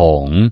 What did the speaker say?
桶